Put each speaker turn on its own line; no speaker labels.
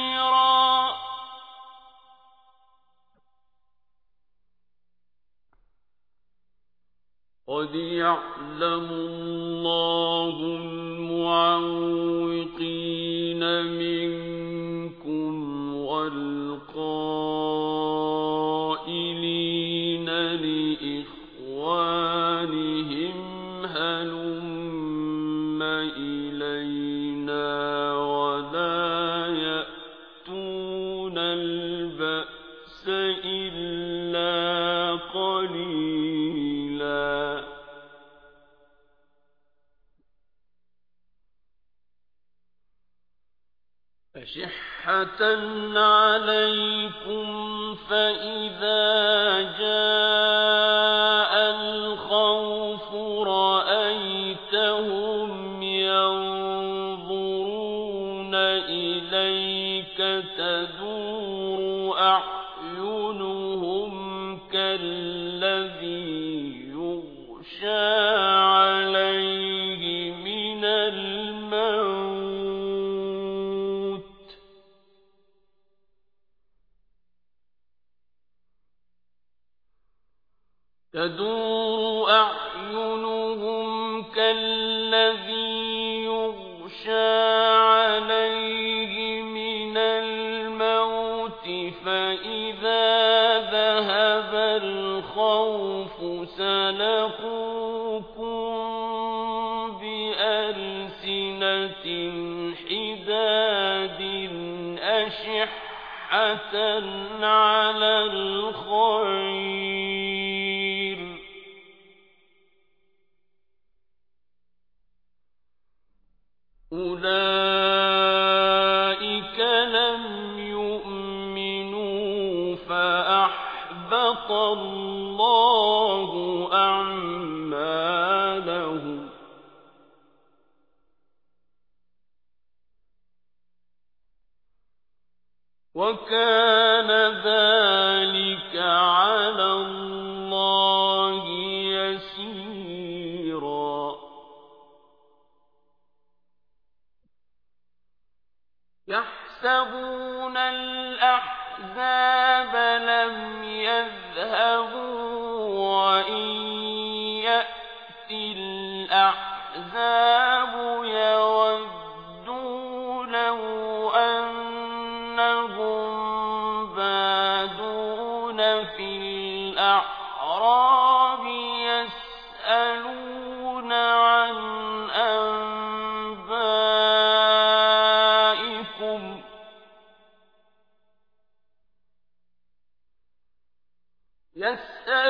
نصيرا قد يعلم الله المعوقين منكم والقائلين لإخوانهم هلم إلينا عليكم فإذا جاء الخوف رأيتهم ينظرون إليك تدور أعينهم تدور أعينهم كالذي يغشى عليه من الموت فإذا ذهب الخوف سلقوكم بألسنة حداد أشحة على الخير. أولئك لم يؤمنوا فأحبط الله أعمالهم وكان يحسبون الأحزاب لم يذهبوا وإن الأحزاب يودوا لو أنهم تسأل